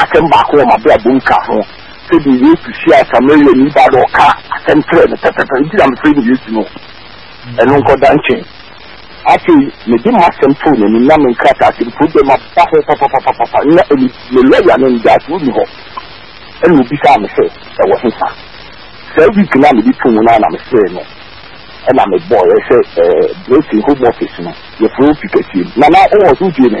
Asɛm baako wɔ m'abrabɔ mu ka ho, sɛdeɛ Yesu hyiaa Samariani baa na ɔkaa asɛm kyerɛɛ no pɛpɛpɛ nti na mefrɛ no Yesu no. Ɛno nkɔda nkyɛn. Afei, mede m'asɛm too n'anim na me nkrataase no problem aba ho papapapapa na ɛnɛ me lɔya no anidasoɔ nni hɔ. Ɛna ɔbisaa me sɛ, Ɛwɔ hefa? Saa week no a mede too mu no ara na mefrɛɛ no ɛna mebɔeɛ sɛ ɛɛ Blessing home office no, yɛfrɛ wo Fikasiem. Nana, wowɔ hɔ nso wotie me?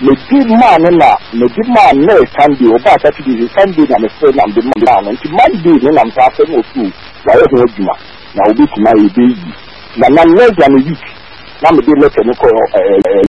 Mede maa no na mede maa Nurse Sunday, ɔbaa Saturday nti Sunday na mefrɛɛ na mede maa no nti Monday no na mesan afrɛ no wɔ sukuu, wayɛ ho adwuma na ɔbɛtumi ayɛ, ɛbɛyɛ yie. Na na less than a week na mede letter no kɔɔ ɛɛ.